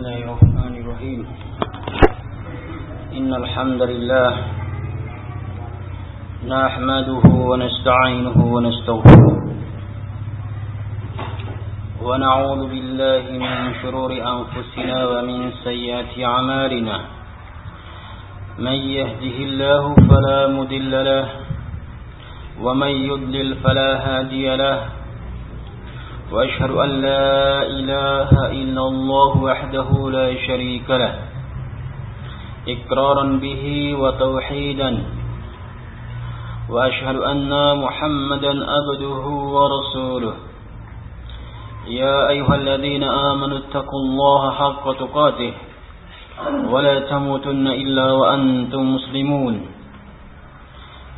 الله الرحمن الرحيم إن الحمد لله نحمده ونستعينه ونستغفره ونعوذ بالله من شرور أنفسنا ومن سيئات أعمالنا من يهده الله فلا مدل له ومن يضلل فلا هادي له وأشهد أن لا إله إلا الله وحده لا شريك له إقرارا به وتوحيدا. وأشهد أن محمدا أبده ورسوله. يا أيها الذين آمنوا اتقوا الله حق تقاته ولا تموتن إلا وأنتم مسلمون.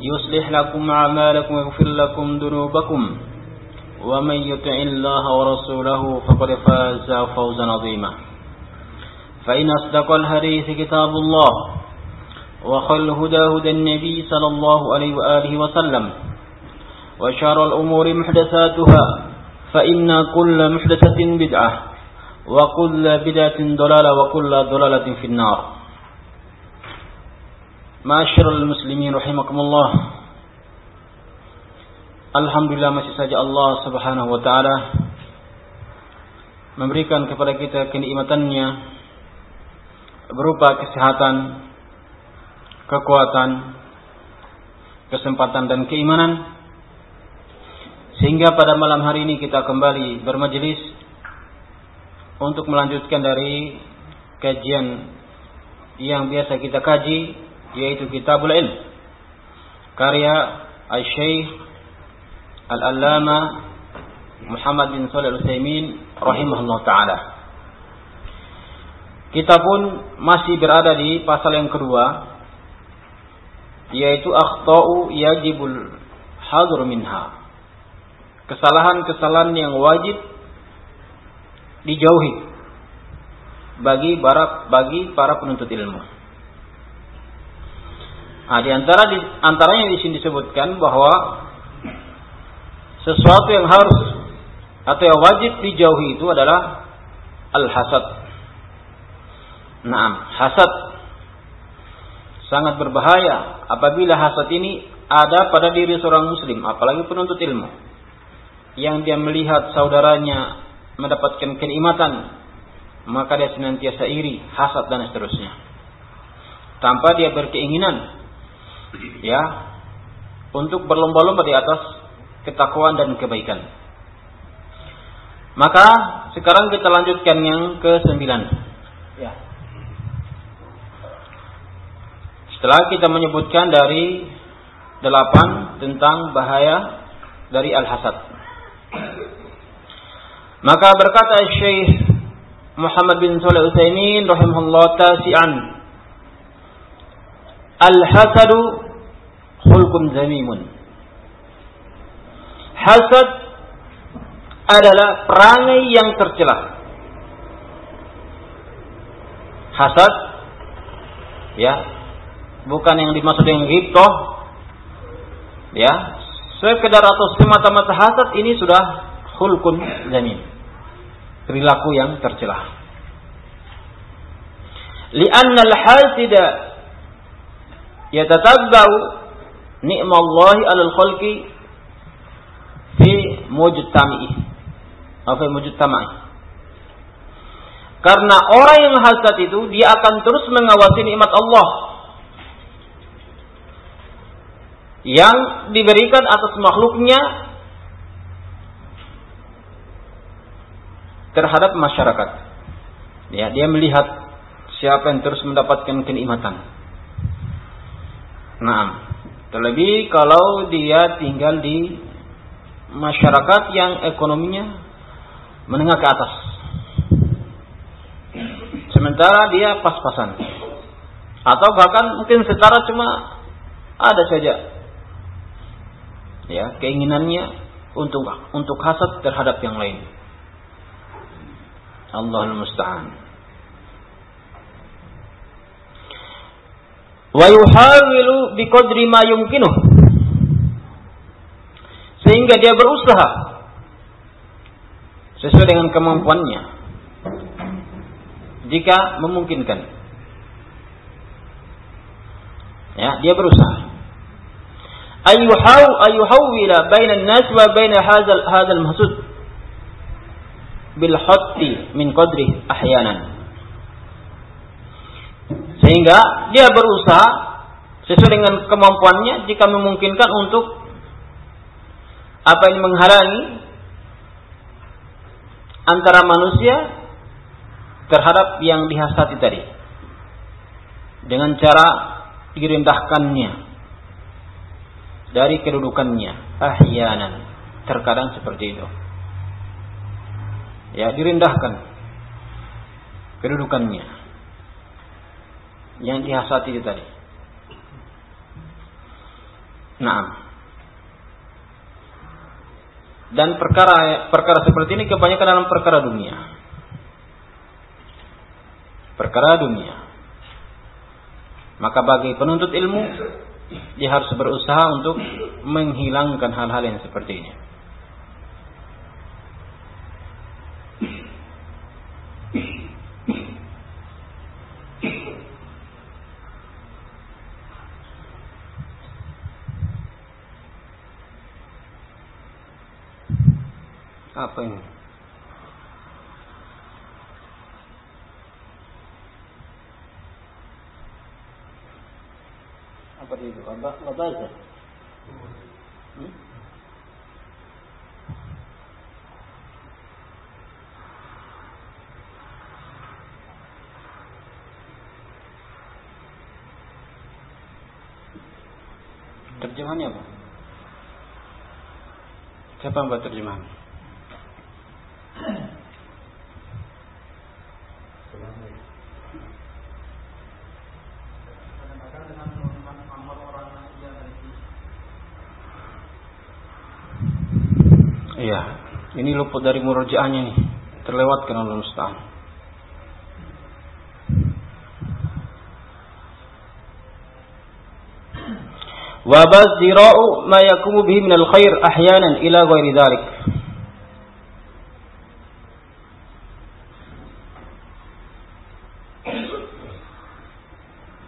يصلح لكم أعمالكم ويغفر لكم ذنوبكم. ومن يطع الله ورسوله فقد فاز فوزا عظيما. فإن أصدق الحديث كتاب الله وخير الهدى هدى النبي صلى الله عليه وآله وسلم وشر الأمور محدثاتها فإن كل محدثة بدعة وكل بدعة ضلالة وكل ضلالة في النار. Masyarul muslimin rahimakumullah. Alhamdulillah masih saja Allah subhanahu wa ta'ala Memberikan kepada kita kenikmatannya Berupa kesehatan Kekuatan Kesempatan dan keimanan. Sehingga pada malam hari ini kita kembali bermajelis Untuk melanjutkan dari Kajian Yang biasa kita kaji yaitu Kitabul Ilm karya Al-Syekh Al-Allama Muhammad bin Shalih Al-Utsaimin rahimahullah taala. Kita pun masih berada di pasal yang kedua yaitu akhtau yajibul hadr minha. Kesalahan-kesalahan yang wajib dijauhi bagi para bagi para penuntut ilmu. Nah, di antara di antaranya di sini disebutkan bahwa sesuatu yang harus atau yang wajib dijauhi itu adalah al-hasad. Nah, hasad sangat berbahaya apabila hasad ini ada pada diri seorang muslim, apalagi penuntut ilmu. Yang dia melihat saudaranya mendapatkan kenikmatan, maka dia senantiasa iri, hasad dan seterusnya. Tanpa dia berkeinginan ya untuk berlomba-lomba di atas ketakwaan dan kebaikan. Maka sekarang kita lanjutkan yang ke sembilan. Ya. Setelah kita menyebutkan dari delapan tentang bahaya dari al-hasad. Maka berkata Syekh Muhammad bin Shalih Utsaimin rahimahullah tasi'an Al-hasadu khulqun zamimun. Hasad adalah perangai yang tercela. Hasad ya, bukan yang dimaksud dengan ghibtah. Ya, sekedar atau semata-mata hasad ini sudah khulqun zamim. Perilaku yang tercela. Li'anna al-hasida yatatabbau ni'mallahi 'alal khalqi fi mujtami'i atau fi mujtama'i karena orang yang hasad itu dia akan terus mengawasi nikmat Allah yang diberikan atas makhluknya terhadap masyarakat. Ya, dia melihat siapa yang terus mendapatkan kenikmatan. Nah, terlebih kalau dia tinggal di masyarakat yang ekonominya menengah ke atas. Sementara dia pas-pasan. Atau bahkan mungkin setara cuma ada saja ya keinginannya untuk untuk hasad terhadap yang lain. Allahul musta'an. Wa yuhawilu biqadri ma yumkinuh. Sehingga dia berusaha sesuai dengan kemampuannya. Jika memungkinkan. Ya, dia berusaha ayuhaw ayuhawwila bainan nas wa bain hadzal hadzal mahsud bil hatti min qadri ahyanan sehingga dia berusaha sesuai dengan kemampuannya jika memungkinkan untuk apa yang menghalangi antara manusia terhadap yang dihasati tadi. Dengan cara direndahkannya dari kedudukannya. Ahyanan. Terkadang seperti itu. Ya direndahkan kedudukannya yang dihasati itu tadi. Nah dan perkara perkara seperti ini kebanyakan dalam perkara dunia. Perkara dunia. Maka bagi penuntut ilmu dia harus berusaha untuk menghilangkan hal-hal yang seperti ini. Apa ini? seperti itu nggak baca hmm? Terjemahannya apa? Siapa yang buat terjemahan? Iya, ini luput dari murajaahnya nih. Terlewatkan Allah musta'an. Wa bazdira'u ma yakumu bihi minal khair ahyanan ila ghairi dhalik.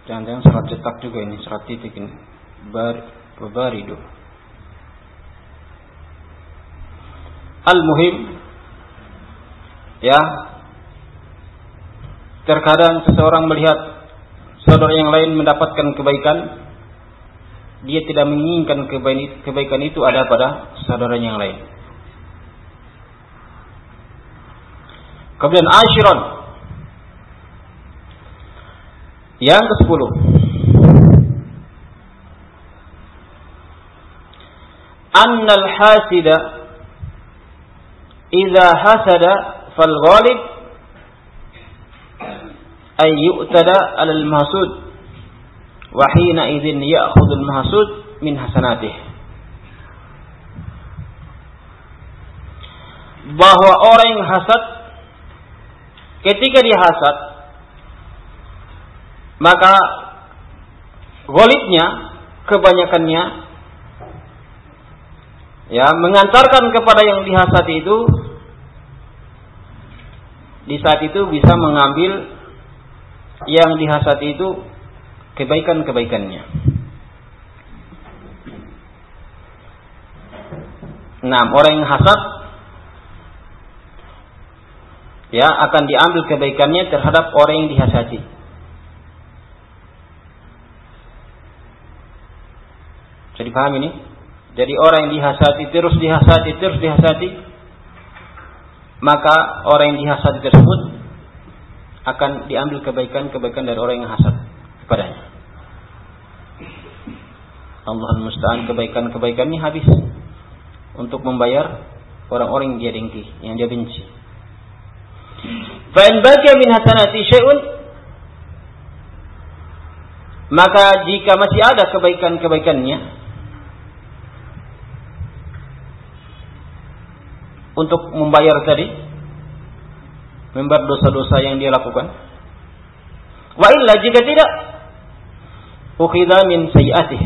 Jangan-jangan serat cetak juga ini, serat titik ini. Bar, baridu. Al-muhim. Ya. Terkadang seseorang melihat saudara yang lain mendapatkan kebaikan dia tidak menginginkan kebaikan itu ada pada saudara yang lain. Kemudian ashiron. Yang ke sepuluh Annal hasida Iza hasada fal ghalib ay yu'tada alal al mahsud. Wa hina idzin ya'khudhu al mahsud min hasanatihi bahwa orang yang hasad ketika dia hasad maka golitnya kebanyakannya ya mengantarkan kepada yang dihasati itu di saat itu bisa mengambil yang dihasati itu kebaikan-kebaikannya. Nah, orang yang hasad ya akan diambil kebaikannya terhadap orang yang dihasati. Jadi paham ini? Jadi orang yang dihasati terus dihasati terus dihasati maka orang yang dihasad tersebut akan diambil kebaikan-kebaikan dari orang yang hasad kepadanya. Allah musta'an kebaikan-kebaikannya habis untuk membayar orang-orang yang dia dengki, yang dia benci. Fa'in baqiya min hasanati syai'un maka jika masih ada kebaikan-kebaikannya untuk membayar tadi membayar dosa-dosa yang dia lakukan. Wa illa jika tidak ukhidha min sayiatih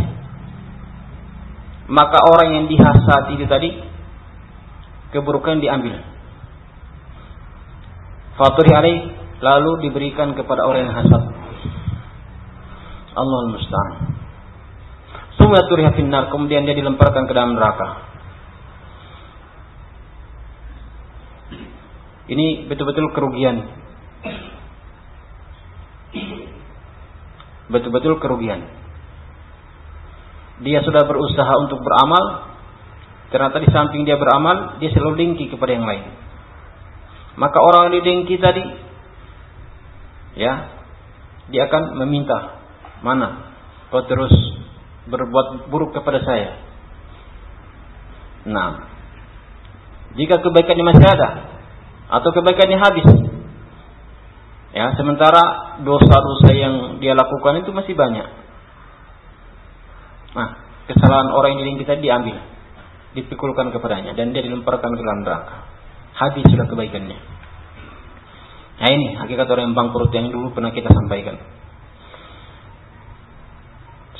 maka orang yang dihasati itu tadi keburukan diambil. Faturi alaih lalu diberikan kepada orang yang hasad. Allah musta'an. Summa turiha finnar, kemudian dia dilemparkan ke dalam neraka. Ini betul-betul kerugian. Betul-betul kerugian. Dia sudah berusaha untuk beramal, ternyata di samping dia beramal, dia selalu dengki kepada yang lain. Maka orang yang didengki tadi, ya, dia akan meminta Mana? Kau terus berbuat buruk kepada saya. Nah, jika kebaikannya masih ada atau kebaikannya habis, ya sementara dosa-dosa yang dia lakukan itu masih banyak. Nah, kesalahan orang yang kita diambil, dipikulkan kepadanya dan dia dilemparkan ke dalam neraka. Habis sudah kebaikannya. Nah ini hakikat orang yang bangkrut yang dulu pernah kita sampaikan.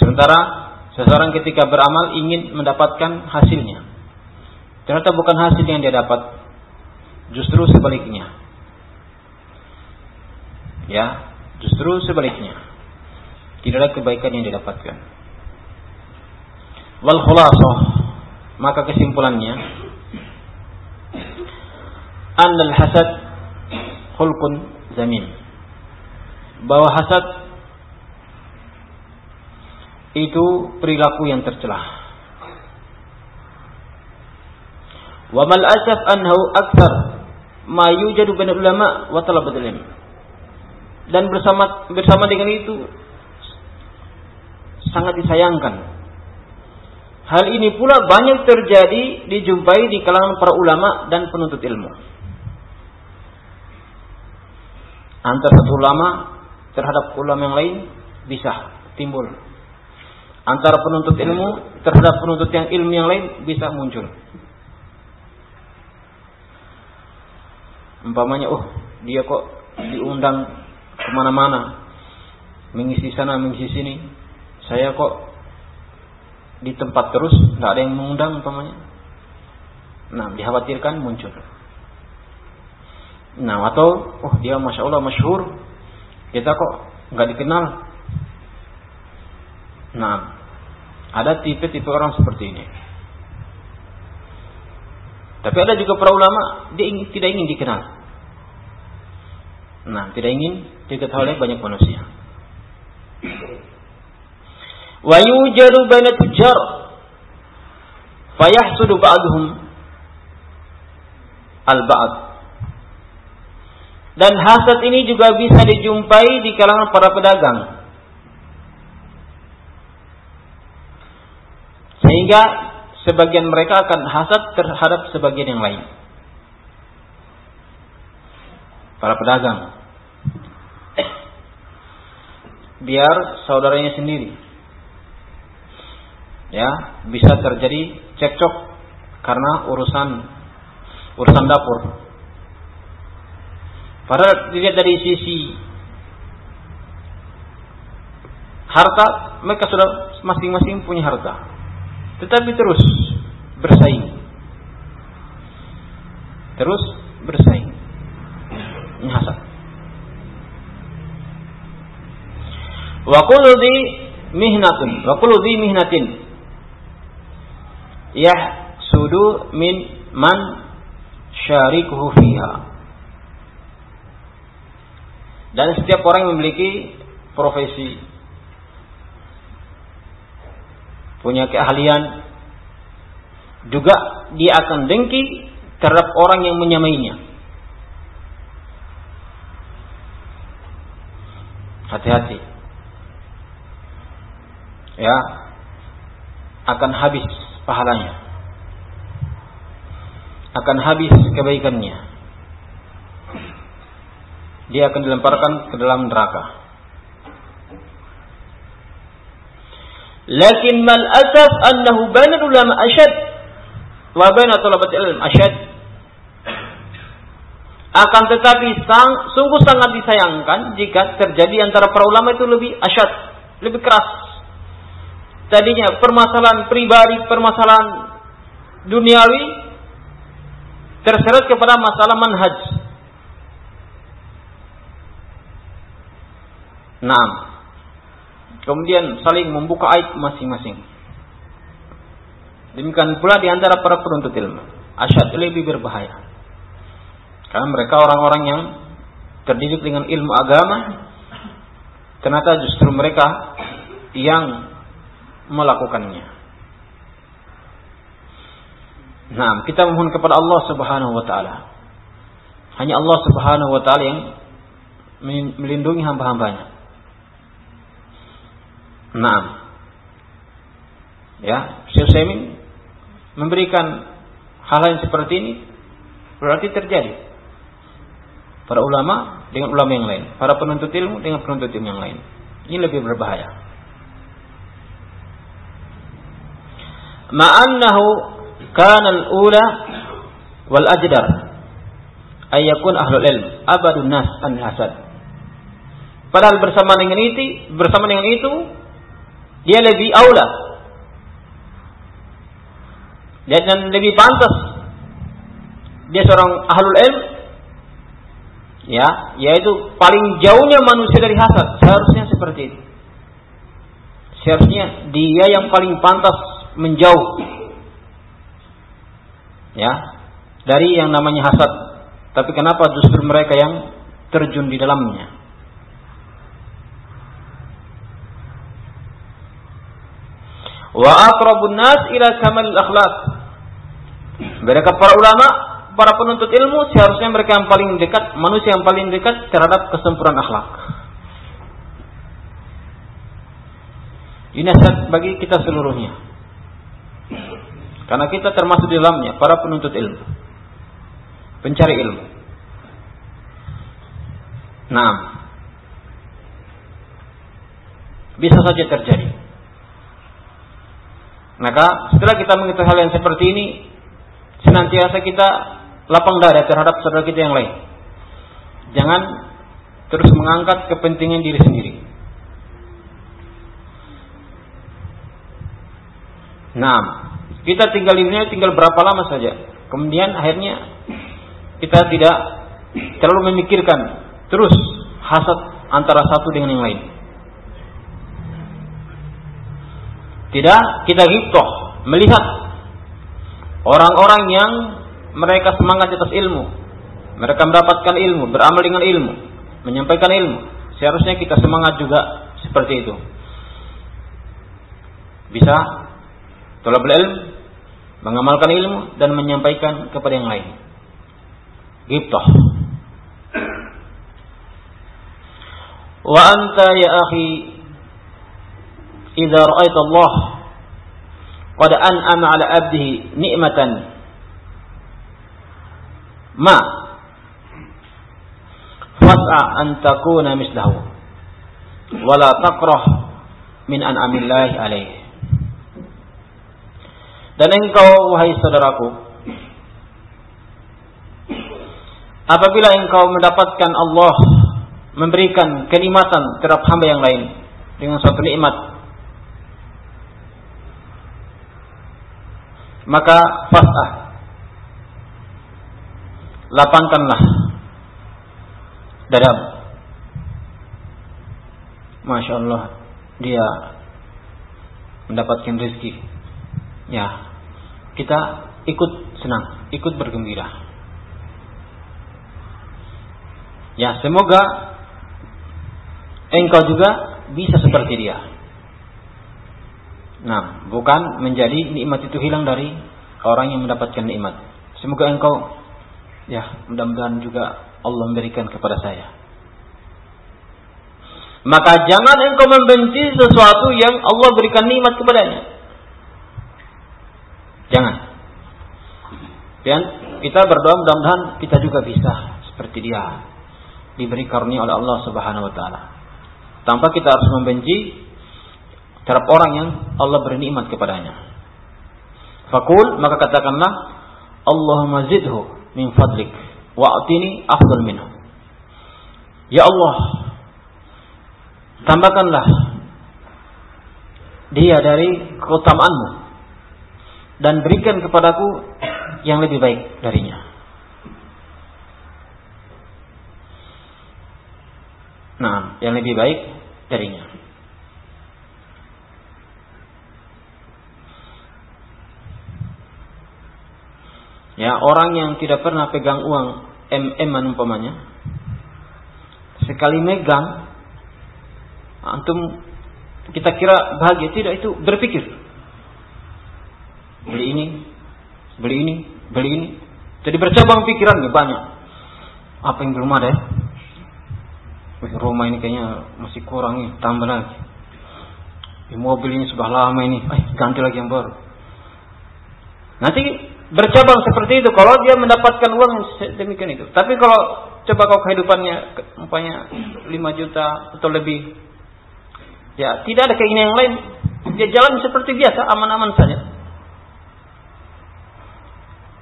Sementara seseorang ketika beramal ingin mendapatkan hasilnya. Ternyata bukan hasil yang dia dapat, justru sebaliknya. Ya, justru sebaliknya. Tidak ada kebaikan yang didapatkan. Wal khulasah, maka kesimpulannya annal hasad khulqun zamin. Bahwa hasad itu perilaku yang tercelah. Wa mal asaf anhu akthar ma yujadu bain ulama wa talabatul. Dan bersama bersama dengan itu sangat disayangkan. Hal ini pula banyak terjadi dijumpai di kalangan para ulama dan penuntut ilmu. Antara satu ulama terhadap ulama yang lain bisa timbul antara penuntut ilmu terhadap penuntut yang ilmu yang lain bisa muncul. Umpamanya, oh dia kok diundang ke mana-mana, mengisi sana, mengisi sini. Saya kok di tempat terus, nggak ada yang mengundang umpamanya. Nah, dikhawatirkan muncul. Nah, atau oh dia masya Allah masyhur, kita kok nggak dikenal. Nah, ada tipe-tipe orang seperti ini. Tapi ada juga para ulama dia ingin, tidak ingin dikenal. Nah, tidak ingin diketahui oleh banyak manusia. Wa yujadu baina tujar fayahsudu ba'duhum al-ba'd. Dan hasad ini juga bisa dijumpai di kalangan para pedagang. Sehingga sebagian mereka akan hasad terhadap sebagian yang lain. Para pedagang. Biar saudaranya sendiri. Ya, bisa terjadi cekcok karena urusan urusan dapur. Padahal dilihat dari sisi harta, mereka sudah masing-masing punya harta tetapi terus bersaing. Terus bersaing. Ini hasad. Wa kullu dhi mihnatun, wa kullu dhi mihnatin yahsudu min man syarikuhu fiha. Dan setiap orang yang memiliki profesi punya keahlian, juga dia akan dengki terhadap orang yang menyamainya. Hati-hati. Ya, akan habis pahalanya. Akan habis kebaikannya. Dia akan dilemparkan ke dalam neraka. Lakin mal asaf annahu bainal ulama asyad wa bainat talabat ilm asyad. Akan tetapi sang, sungguh sangat disayangkan jika terjadi antara para ulama itu lebih asyad, lebih keras. Tadinya permasalahan pribadi, permasalahan duniawi terseret kepada masalah manhaj. Nah, kemudian saling membuka aib masing-masing. Demikian pula di antara para penuntut ilmu. Asyad lebih berbahaya. Karena mereka orang-orang yang terdidik dengan ilmu agama, ternyata justru mereka yang melakukannya. Nah, kita mohon kepada Allah Subhanahu wa taala. Hanya Allah Subhanahu wa taala yang melindungi hamba-hambanya. Nah, ya, Syekh Saimin memberikan hal yang seperti ini berarti terjadi para ulama dengan ulama yang lain, para penuntut ilmu dengan penuntut ilmu yang lain. Ini lebih berbahaya. Ma'annahu kana al-ula wal ajdar ay yakun ahlul ilm abadun nas an hasad. Padahal bersama dengan itu, bersama dengan itu dia lebih aula. Dan lebih pantas. Dia seorang ahlul ilm ya yaitu paling jauhnya manusia dari hasad. Seharusnya seperti itu. Seharusnya dia yang paling pantas menjauh. Ya. Dari yang namanya hasad. Tapi kenapa justru mereka yang terjun di dalamnya? Wa aqrabun nas ila kamal akhlak mereka para ulama para penuntut ilmu seharusnya mereka yang paling dekat, manusia yang paling dekat terhadap kesempurnaan akhlak. Ini bagi kita seluruhnya. Karena kita termasuk di dalamnya, para penuntut ilmu. Pencari ilmu. Nah, bisa saja terjadi. Maka setelah kita mengetahui hal yang seperti ini, senantiasa kita lapang dada terhadap saudara kita yang lain. Jangan terus mengangkat kepentingan diri sendiri. Nah, kita tinggal dunia tinggal berapa lama saja. Kemudian akhirnya kita tidak terlalu memikirkan terus hasad antara satu dengan yang lain. Tidak kita ghibtoh melihat orang-orang yang mereka semangat atas ilmu. Mereka mendapatkan ilmu, beramal dengan ilmu, menyampaikan ilmu. Seharusnya kita semangat juga seperti itu. Bisa tolak ilmu, mengamalkan ilmu dan menyampaikan kepada yang lain. Gitu. Wa anta ya akhi idza ra'aita Allah qad an'ama 'ala 'abdihi ni'matan ma fas'a an takuna mislahu wala taqrah min an'amillahi alaih dan engkau wahai saudaraku apabila engkau mendapatkan Allah memberikan kenikmatan terhadap hamba yang lain dengan suatu nikmat maka fas'ah lapangkanlah dada Masya Allah dia mendapatkan rezeki ya kita ikut senang ikut bergembira ya semoga engkau juga bisa seperti dia nah bukan menjadi nikmat itu hilang dari orang yang mendapatkan nikmat semoga engkau Ya, mudah-mudahan juga Allah memberikan kepada saya. Maka jangan engkau membenci sesuatu yang Allah berikan nikmat kepadanya. Jangan. Dan kita berdoa mudah-mudahan kita juga bisa seperti dia diberi karunia oleh Allah Subhanahu wa taala. Tanpa kita harus membenci terhadap orang yang Allah beri nikmat kepadanya. Fakul maka katakanlah Allahumma zidhu min fadlik wa atini afdal minhu. Ya Allah, tambahkanlah dia dari keutamaanmu dan berikan kepadaku yang lebih baik darinya. Nah, yang lebih baik darinya. Ya, orang yang tidak pernah pegang uang MM umpamanya, sekali megang, antum kita kira bahagia tidak itu berpikir beli ini, beli ini, beli ini. Jadi bercabang pikirannya banyak. Apa yang belum ada ya? rumah ini kayaknya masih kurang nih, tambah lagi. Di mobil ini sudah lama ini, eh ganti lagi yang baru. Nanti bercabang seperti itu kalau dia mendapatkan uang demikian itu. Tapi kalau coba kau kehidupannya umpamanya 5 juta atau lebih ya tidak ada keinginan yang lain dia jalan seperti biasa aman-aman saja.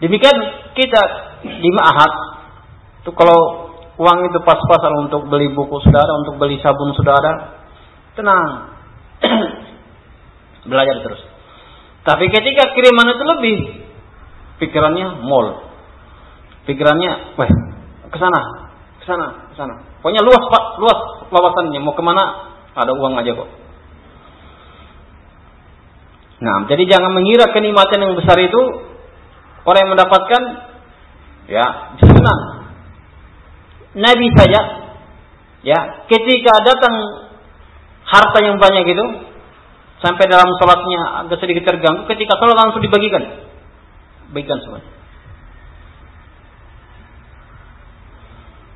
Demikian kita di Ma'had itu kalau uang itu pas-pasan untuk beli buku saudara, untuk beli sabun saudara, tenang. Belajar terus. Tapi ketika kiriman itu lebih, pikirannya mall. Pikirannya, wah, ke sana, ke sana, ke sana. Pokoknya luas Pak, luas wawasannya. Mau ke mana? Ada uang aja kok. Nah, jadi jangan mengira kenikmatan yang besar itu orang yang mendapatkan ya senang. Nabi saja ya ketika datang harta yang banyak itu sampai dalam sholatnya agak sedikit terganggu ketika sholat langsung dibagikan baikkan semuanya.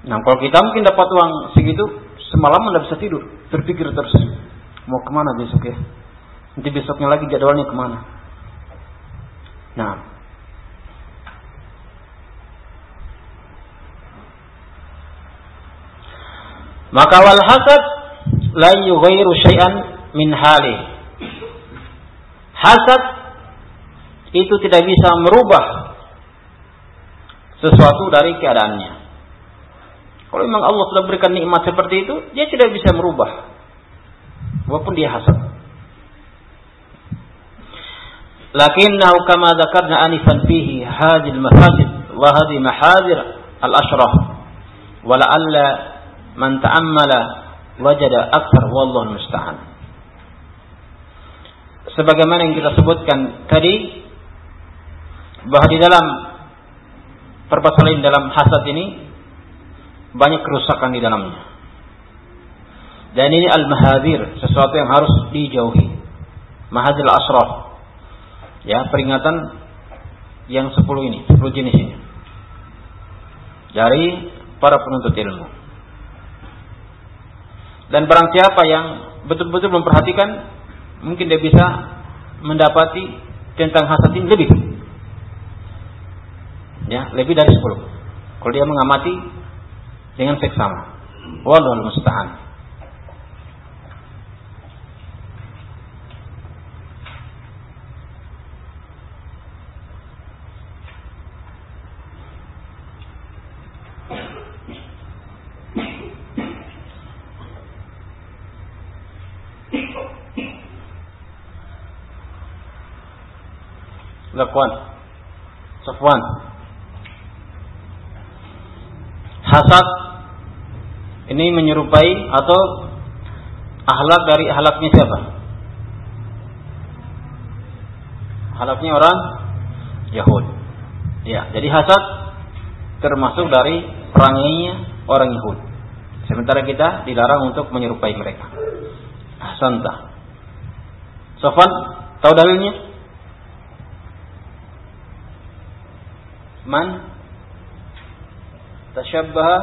Nah, kalau kita mungkin dapat uang segitu, semalam anda bisa tidur, berpikir terus, mau ke mana besok ya? Nanti besoknya lagi jadwalnya ke mana? Nah, maka wal hasad la yughayyiru syai'an min hali. Hasad itu tidak bisa merubah sesuatu dari keadaannya. Kalau memang Allah sudah berikan nikmat seperti itu, dia tidak bisa merubah. Walaupun dia hasad. Lakinnahu kama dzakarna anifan fihi hadhihi al-mafasid wa hadhihi mahadir al-ashraf. Wa la'alla man ta'ammala wajada akthar wallahu musta'an. Sebagaimana yang kita sebutkan tadi bahwa di dalam permasalahan dalam hasad ini banyak kerusakan di dalamnya. Dan ini al-mahadir, sesuatu yang harus dijauhi. Mahadir al-asraf. Ya, peringatan yang sepuluh ini, sepuluh jenis ini. Dari para penuntut ilmu. Dan barang siapa yang betul-betul memperhatikan, mungkin dia bisa mendapati tentang hasad ini lebih. Ya lebih dari 10 kalau dia mengamati dengan seksama. Wallahu musta'an Zakwan Safwan hasad ini menyerupai atau ahlak dari ahlaknya siapa? Ahlaknya orang Yahud. Ya, jadi hasad termasuk dari perangainya orang Yahud. Sementara kita dilarang untuk menyerupai mereka. Ahsanta. Sofan, tahu dalilnya? Man tashabbaha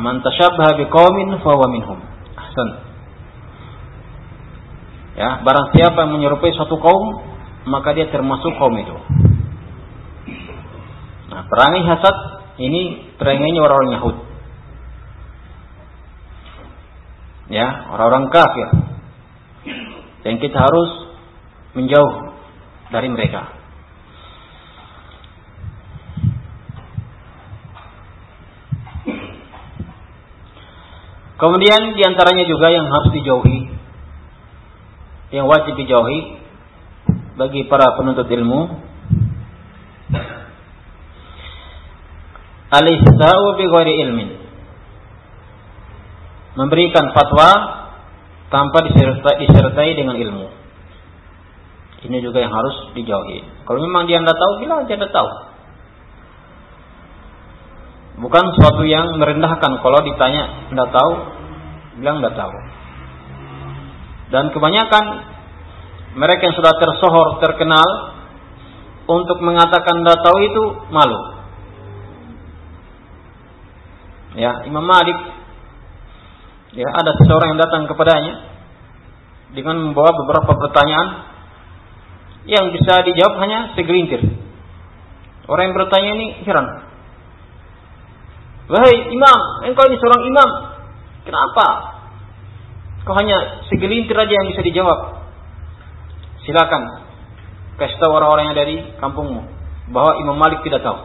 man tashabbaha biqaumin fahuwa minhum. Ahsan. Ya, barang siapa yang menyerupai suatu kaum, maka dia termasuk kaum itu. Nah, perangai hasad ini perangainya orang-orang Yahud. orang-orang kafir. Dan kita harus menjauh dari mereka. Kemudian di antaranya juga yang harus dijauhi, yang wajib dijauhi bagi para penuntut ilmu, al-ista'u bi ghairi ilmin. Memberikan fatwa tanpa disertai, disertai dengan ilmu. Ini juga yang harus dijauhi. Kalau memang dia tidak tahu, bilang dia tidak tahu. Bukan suatu yang merendahkan kalau ditanya tidak tahu, bilang tidak tahu. Dan kebanyakan mereka yang sudah tersohor, terkenal untuk mengatakan tidak tahu itu malu. Ya, Imam Malik ya ada seseorang yang datang kepadanya dengan membawa beberapa pertanyaan yang bisa dijawab hanya segelintir. Orang yang bertanya ini heran. Wahai imam, engkau ini seorang imam. Kenapa? Kau hanya segelintir aja yang bisa dijawab. Silakan kasih tahu orang-orang yang dari kampungmu bahwa Imam Malik tidak tahu.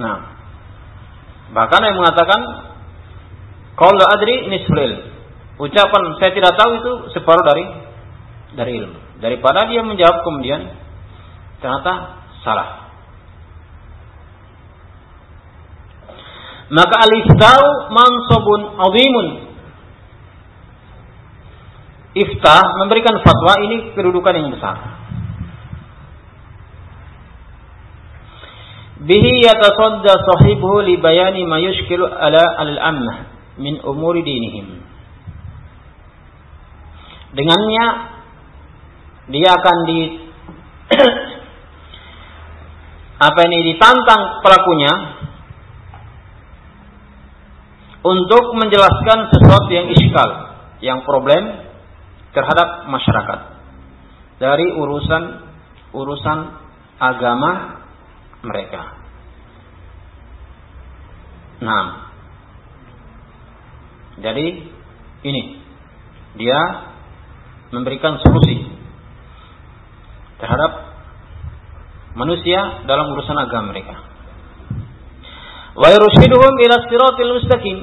Nah, bahkan yang mengatakan kalau adri nisful Ucapan saya tidak tahu itu separuh dari dari ilmu. Daripada dia menjawab kemudian ternyata salah. Maka al-iftau mansabun azimun. Iftah memberikan fatwa ini kedudukan yang besar. Bihi yatasadda sahibuhu li bayani ma yushkilu ala al-ammah min umuri dinihim. Dengannya dia akan di apa ini ditantang pelakunya untuk menjelaskan sesuatu yang iskal, yang problem terhadap masyarakat. Dari urusan urusan agama mereka. Nah, jadi ini. Dia memberikan solusi terhadap manusia dalam urusan agama mereka wa yurshiduhum ila siratil mustaqim.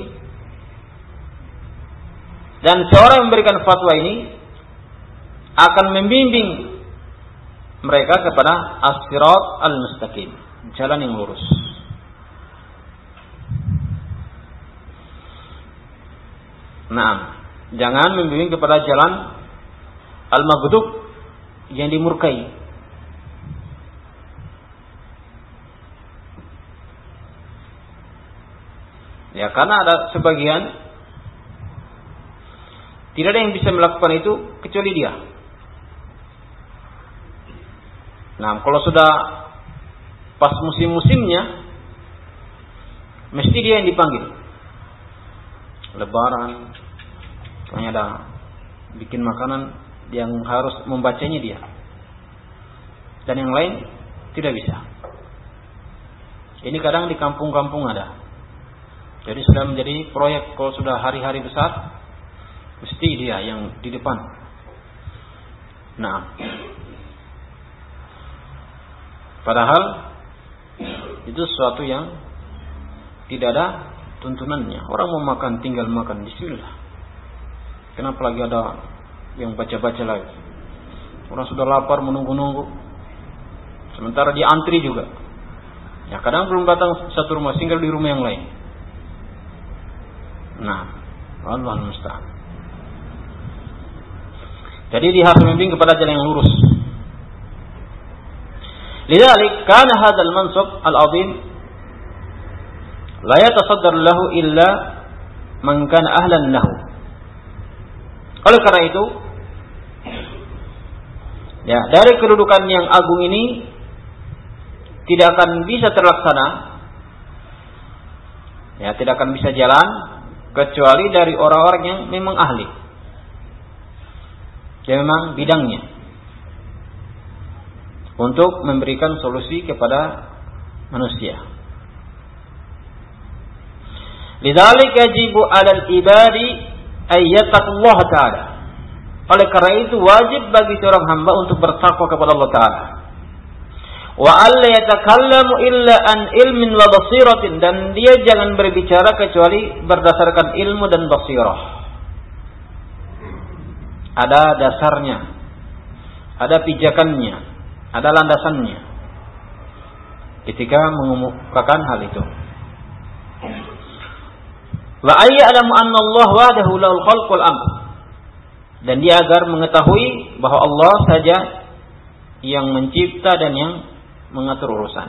Dan seorang yang memberikan fatwa ini akan membimbing mereka kepada as-sirat al-mustaqim, jalan yang lurus. Nah, jangan membimbing kepada jalan al-maghdub yang dimurkai. Ya, karena ada sebagian tidak ada yang bisa melakukan itu kecuali dia. Nah, kalau sudah pas musim-musimnya, mesti dia yang dipanggil. Lebaran, pokoknya ada bikin makanan yang harus membacanya dia. Dan yang lain tidak bisa. Ini kadang di kampung-kampung ada. Jadi sudah menjadi proyek kalau sudah hari-hari besar, mesti dia yang di depan. Nah, padahal itu sesuatu yang tidak ada tuntunannya. Orang mau makan tinggal makan Bismillah. Kenapa lagi ada yang baca-baca lagi? Orang sudah lapar menunggu-nunggu. Sementara dia antri juga. Ya kadang belum datang satu rumah, tinggal di rumah yang lain. Nah, Allah musta'an. Jadi dia harus membimbing kepada jalan yang lurus. Lidzalik kana hadzal mansab al-azim la yatasaddar lahu illa man kana ahlan lahu. Oleh karena itu, ya, dari kedudukan yang agung ini tidak akan bisa terlaksana ya tidak akan bisa jalan kecuali dari orang-orang yang memang ahli. Yang memang bidangnya. Untuk memberikan solusi kepada manusia. Lidzalik yajibu 'alal ibadi ayyattaqullah ta'ala. Oleh karena itu wajib bagi seorang hamba untuk bertakwa kepada Allah taala. Wa alla yatakallamu illa an ilmin wa basiratin dan dia jangan berbicara kecuali berdasarkan ilmu dan basirah. Ada dasarnya. Ada pijakannya, ada landasannya. Ketika mengemukakan hal itu. Wa ayya'lamu anna Allah wahdahu lahul khalqul amr. Dan dia agar mengetahui bahwa Allah saja yang mencipta dan yang mengatur urusan.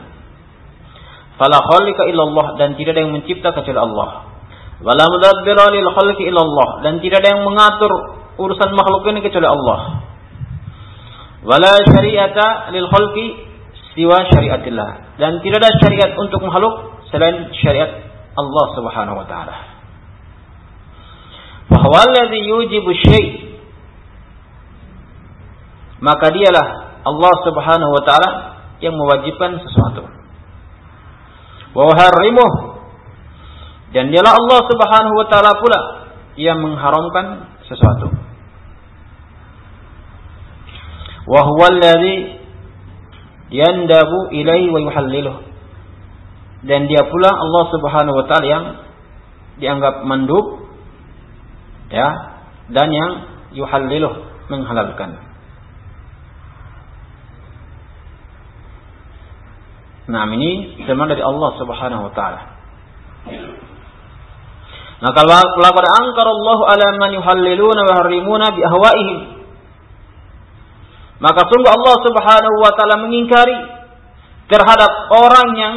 Fala khaliqa illallah dan tidak ada yang mencipta kecuali Allah. Wala mudabbira lil illallah dan tidak ada yang mengatur urusan makhluk ini kecuali Allah. Wala syari'ata lil khalqi siwa syariatillah dan tidak ada syariat untuk makhluk selain syariat Allah Subhanahu wa taala. Bahwa alladhi yujibu syai' maka dialah Allah Subhanahu wa taala yang mewajibkan sesuatu. Wa harrimuh dan dialah Allah Subhanahu wa taala pula yang mengharamkan sesuatu. Wa huwa alladhi yandabu ilaihi wa yuhalliluh. Dan dia pula Allah Subhanahu wa taala yang dianggap mandub ya dan yang yuhalliluh menghalalkan Nah ini firman dari Allah Subhanahu wa taala. Nah kalau laqad angkara Allah ala man yuhalliluna wa yuharrimuna bi ahwaihim. Maka sungguh Allah Subhanahu wa taala mengingkari terhadap orang yang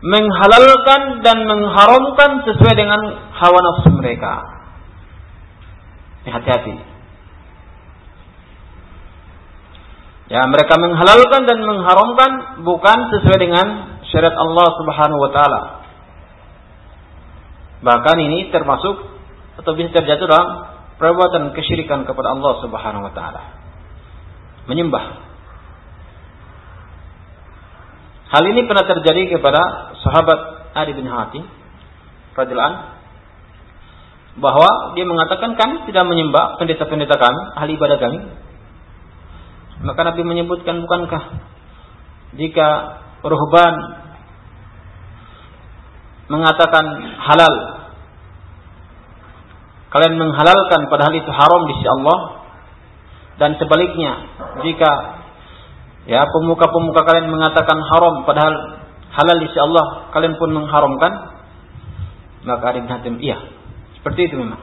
menghalalkan dan mengharamkan sesuai dengan hawa nafsu mereka. Hati-hati. Ya, mereka menghalalkan dan mengharamkan bukan sesuai dengan syariat Allah Subhanahu wa taala. Bahkan ini termasuk atau bisa terjatuh dalam perbuatan kesyirikan kepada Allah Subhanahu wa taala. Menyembah Hal ini pernah terjadi kepada sahabat Adi bin Hatim radhiyallahu bahwa dia mengatakan kami tidak menyembah pendeta-pendeta kami, ahli ibadah kami. Maka Nabi menyebutkan bukankah jika ruhban mengatakan halal kalian menghalalkan padahal itu haram di sisi Allah dan sebaliknya jika Ya, pemuka-pemuka kalian mengatakan haram padahal halal di Allah, kalian pun mengharamkan. Maka ada Hatim, iya. Seperti itu memang.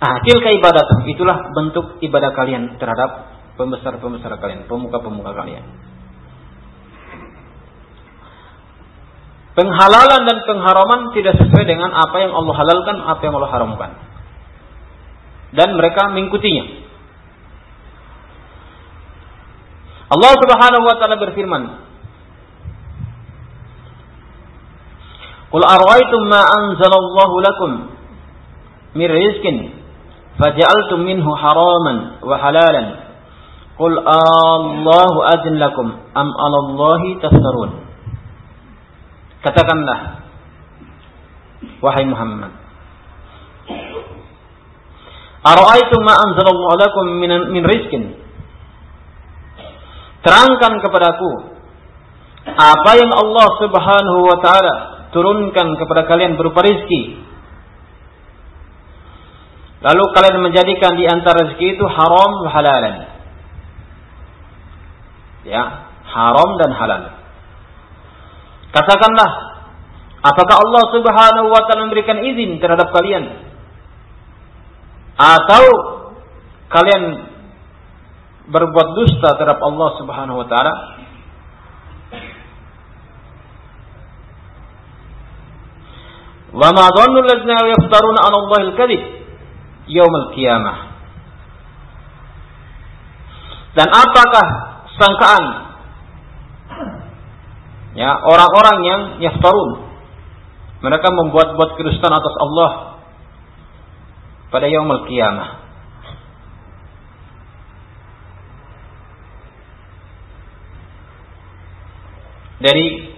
Ah, tilka ibadat, itulah bentuk ibadah kalian terhadap pembesar-pembesar kalian, pemuka-pemuka kalian. Penghalalan dan pengharaman tidak sesuai dengan apa yang Allah halalkan, apa yang Allah haramkan. Dan mereka mengikutinya. Allah Subhanahu wa taala berfirman Qul ara'aytum ma anzalallahu lakum min rizqin faja'altum minhu haraman wa halalan Qul Allahu adzin lakum am 'ala Allahi taftarun Katakanlah wahai Muhammad Ara'aytum ma anzalallahu lakum min min rizqin terangkan kepadaku apa yang Allah Subhanahu wa taala turunkan kepada kalian berupa rezeki. Lalu kalian menjadikan di antara rezeki itu haram halalan. Ya, haram dan halal. Katakanlah, apakah Allah Subhanahu wa taala memberikan izin terhadap kalian? Atau kalian berbuat dusta terhadap Allah Subhanahu wa taala Wa ma dhannu alladziina yaftaruna 'ala Allahi al-kadhib al-qiyamah Dan apakah sangkaan ya orang-orang yang yaftarun mereka membuat-buat kedustaan atas Allah pada yaumul qiyamah dari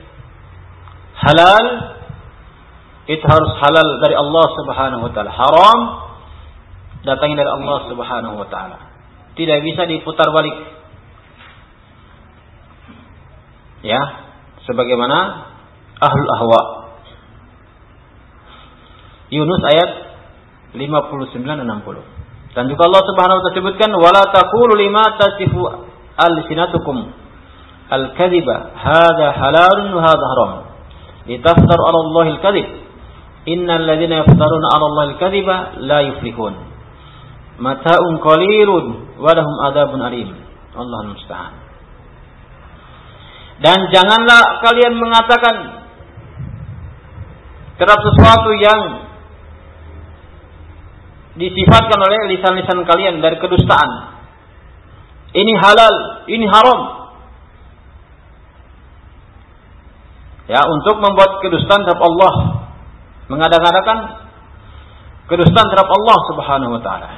halal itu harus halal dari Allah Subhanahu wa taala. Haram datangnya dari Allah Subhanahu wa taala. Tidak bisa diputar balik. Ya, sebagaimana ahlul ahwa. Yunus ayat 59 60. Dan juga Allah Subhanahu wa taala sebutkan wala taqulu lima tasifu alsinatukum al-kadhiba hadha halalun wa hadha haram. Litaftaru 'ala Allah al-kadhib innal ladzina yaftaruna 'ala Allah al-kadhiba la yuflihun. Mata'un qalilun wa lahum adabun alim. Allah musta'an dan janganlah kalian mengatakan terhadap sesuatu yang disifatkan oleh lisan-lisan kalian dari kedustaan. Ini halal, ini haram. Ya, untuk membuat kedustaan terhadap Allah, mengadakan kedustaan terhadap Allah Subhanahu wa taala.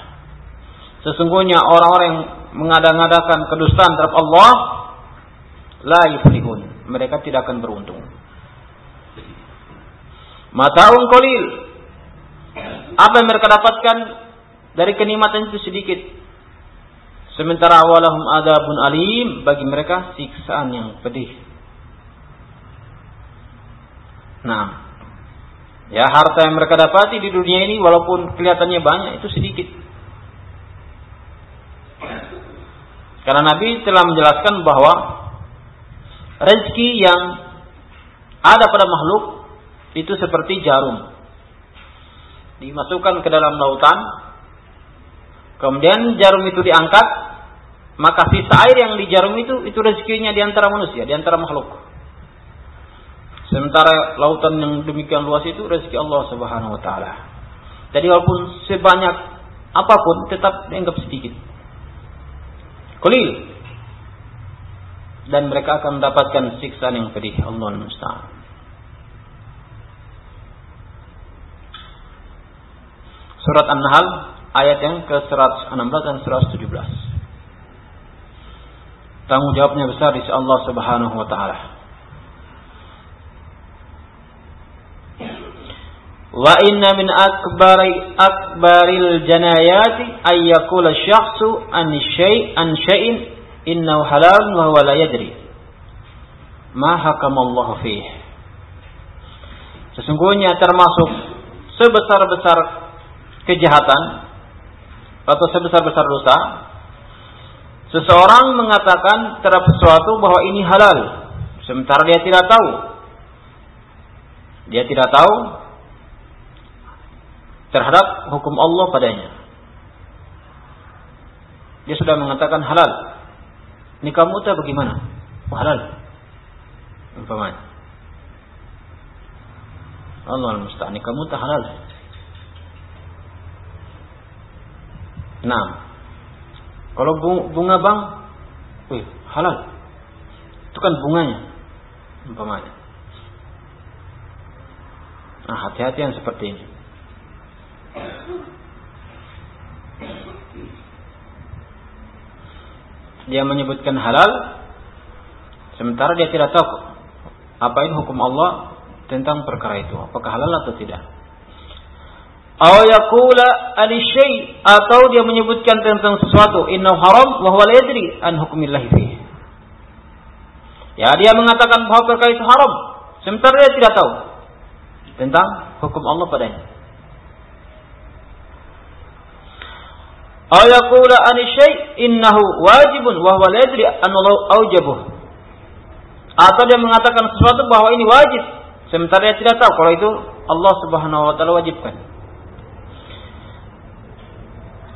Sesungguhnya orang-orang yang mengadakan kedustaan terhadap Allah la yuflihun. Mereka tidak akan beruntung. Mataun qalil apa yang mereka dapatkan dari kenikmatan itu sedikit. Sementara awalahum adabun alim bagi mereka siksaan yang pedih. Nah, ya harta yang mereka dapati di dunia ini walaupun kelihatannya banyak itu sedikit. Karena Nabi telah menjelaskan bahwa rezeki yang ada pada makhluk itu seperti jarum dimasukkan ke dalam lautan, kemudian jarum itu diangkat, maka sisa air yang di jarum itu itu rezekinya di antara manusia, di antara makhluk. Sementara lautan yang demikian luas itu rezeki Allah Subhanahu wa taala. Jadi walaupun sebanyak apa pun tetap dianggap sedikit. Kulil. Dan mereka akan mendapatkan siksaan yang pedih. Allah musta'an. Surat An-Nahl ayat yang ke-116 dan 117. Tanggung jawabnya besar di sisi Allah Subhanahu wa taala. Wa inna min akbari akbaril janayati ay yaqula syakhsu an syai' an syai'in innahu halal wa huwa la yadri. Ma hakamallahu fihi. Sesungguhnya termasuk sebesar-besar kejahatan atau sebesar-besar dosa, seseorang mengatakan terhadap sesuatu bahwa ini halal, sementara dia tidak tahu. Dia tidak tahu terhadap hukum Allah padanya. Dia sudah mengatakan halal. Nikah muta bagaimana? Halal. Umpamanya. Allah al-musta'an. Nikah muta halal. Nah, kalau bunga bang, wih, halal. Itu kan bunganya, umpamanya. Nah, hati-hati yang seperti ini. Dia menyebutkan halal, sementara dia tidak tahu apa ini hukum Allah tentang perkara itu, apakah halal atau tidak. Aw yaqula syai atau dia menyebutkan tentang sesuatu innahu haram wa huwa la yadri an hukmillahi fihi. Ya, dia mengatakan bahwa perkara itu haram, sementara dia tidak tahu tentang hukum Allah padanya. Aw yaqula syai innahu wajibun wa huwa la yadri an aujabuh. Atau dia mengatakan sesuatu bahwa ini wajib, sementara dia tidak tahu kalau itu Allah Subhanahu wa taala wajibkan.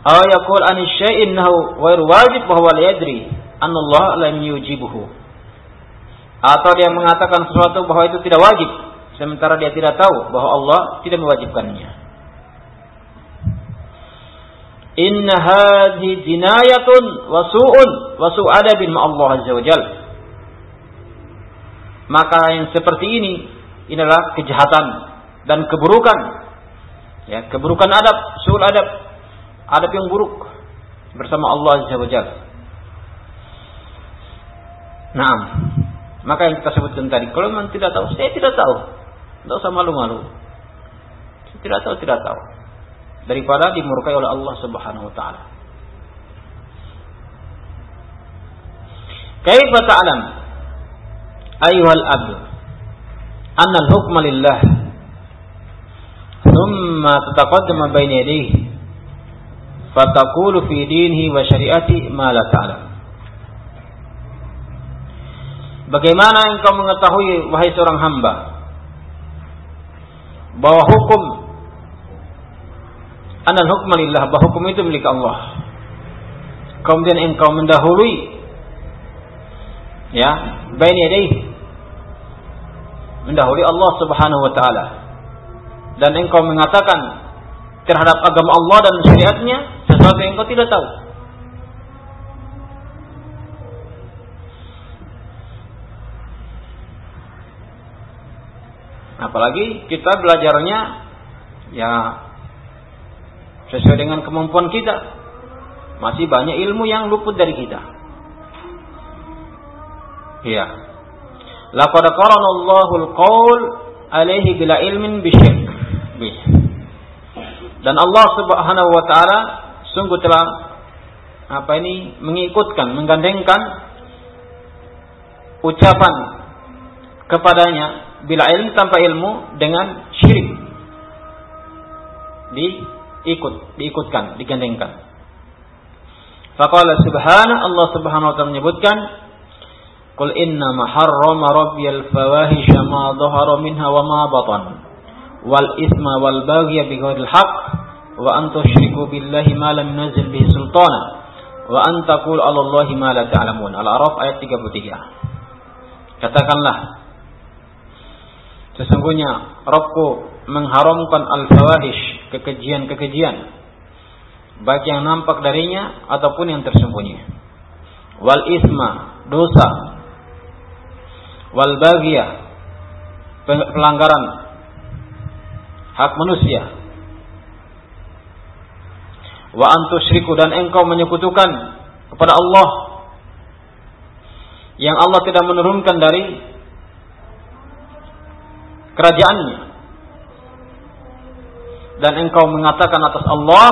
Aw yaqul an syai'in nahu ghairu wajib bahwa la yadri lam yujibuhu. Atau dia mengatakan sesuatu bahwa itu tidak wajib sementara dia tidak tahu bahwa Allah tidak mewajibkannya. Inna hadhi jinayatun wa su'un wa su'u adabin ma Allah azza wa jal. Maka yang seperti ini inilah kejahatan dan keburukan. Ya, keburukan adab, su'ul adab adab yang buruk bersama Allah Azza wa Jalla. Nah, maka yang kita sebutkan tadi, kalau memang tidak tahu, saya tidak tahu. Tidak usah malu-malu. tidak tahu, tidak tahu. Daripada dimurkai oleh Allah Subhanahu wa taala. Kaifa ta'lam ayuhal abd anna al-hukma lillah thumma tataqaddama bayna yadayhi fataqulu fi dinihi wa syari'ati ma la ta'lam Bagaimana engkau mengetahui wahai seorang hamba bahwa hukum anal hukma lillah bahwa hukum itu milik Allah. Kemudian engkau mendahului ya baini yadayhi. Mendahului Allah Subhanahu wa taala. Dan engkau mengatakan terhadap agama Allah dan syariatnya sesuatu yang engkau tidak tahu. Apalagi kita belajarnya ya sesuai dengan kemampuan kita masih banyak ilmu yang luput dari kita Iya. Laqad qarana Allahul qaul alaihi bila ilmin bisyirk. Dan Allah Subhanahu wa taala sungguh telah apa ini mengikutkan, menggandengkan ucapan kepadanya bila ilmu tanpa ilmu dengan syirik. Diikut, diikutkan, digandengkan. Faqala subhana Allah Subhanahu wa taala menyebutkan Qul inna ma harrama rabbiyal fawahisha ma dhahara minha wa ma batan wal isma wal baghya bighairil haqq wa an tusyriku billahi ma lam yunzil bihi sultana wa an taqul 'ala Allahi ma la ta'lamun. Al-A'raf ayat 33. Katakanlah sesungguhnya Rabbku mengharamkan al-fawahish, kekejian-kekejian. Baik yang nampak darinya ataupun yang tersembunyi. Wal isma, dosa. Wal pelanggaran. Hak manusia. Wa antusyriku dan engkau menyekutukan kepada Allah yang Allah tidak menurunkan dari kerajaannya dan engkau mengatakan atas Allah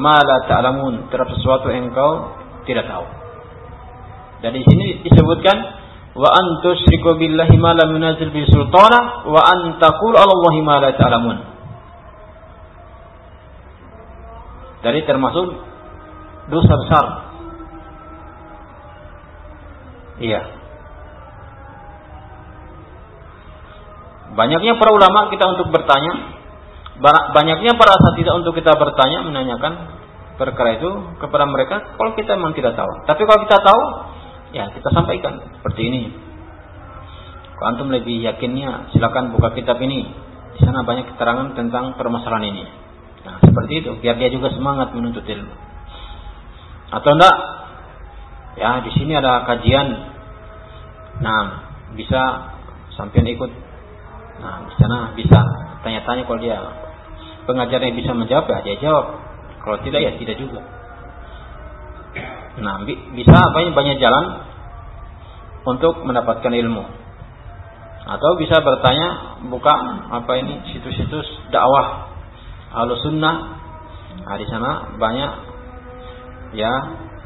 ma la ta'lamun terhadap sesuatu yang engkau tidak tahu. Dan di sini disebutkan wa an tusyriku billahi ma lam yunzil bi sultana wa an taqul 'ala Allahi ma la ta'lamun. Dari termasuk dosa besar. Iya. Banyaknya para ulama kita untuk bertanya, banyaknya para asatidah untuk kita bertanya menanyakan perkara itu kepada mereka kalau kita memang tidak tahu. Tapi kalau kita tahu, ya kita sampaikan seperti ini. Kalau antum lebih yakinnya, silakan buka kitab ini. Di sana banyak keterangan tentang permasalahan ini. Nah, seperti itu, biar dia juga semangat menuntut ilmu. Atau enggak? Ya, di sini ada kajian. Nah, bisa sampai ikut. Nah, di sana bisa tanya-tanya kalau dia pengajarnya bisa menjawab ya dia jawab. Kalau tidak ya tidak juga. Nah, bisa banyak banyak jalan untuk mendapatkan ilmu. Atau bisa bertanya buka apa ini situs-situs dakwah Ahlussunnah. Nah, di sana banyak ya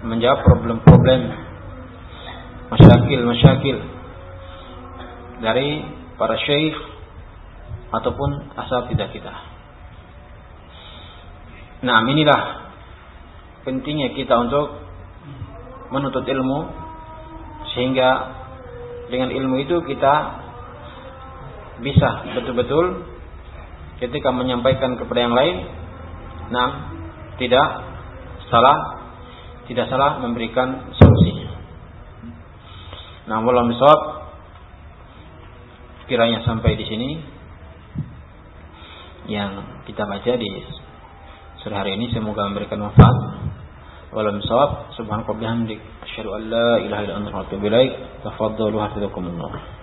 menjawab problem-problem masyakil-masyakil dari para syekh ataupun asal tidak kita. Nah, inilah pentingnya kita untuk menuntut ilmu sehingga dengan ilmu itu kita bisa betul-betul ketika menyampaikan kepada yang lain nah tidak salah tidak salah memberikan solusi. Nah, walau misal kiranya sampai di sini yang kita baca di sore hari ini semoga memberikan manfaat. Walam sawab subhanakallahumma wa bihamdika asyhadu an la ilaha illa anta astaghfiruka wa atubu ilaik. Tafaddalu hafizakumullah.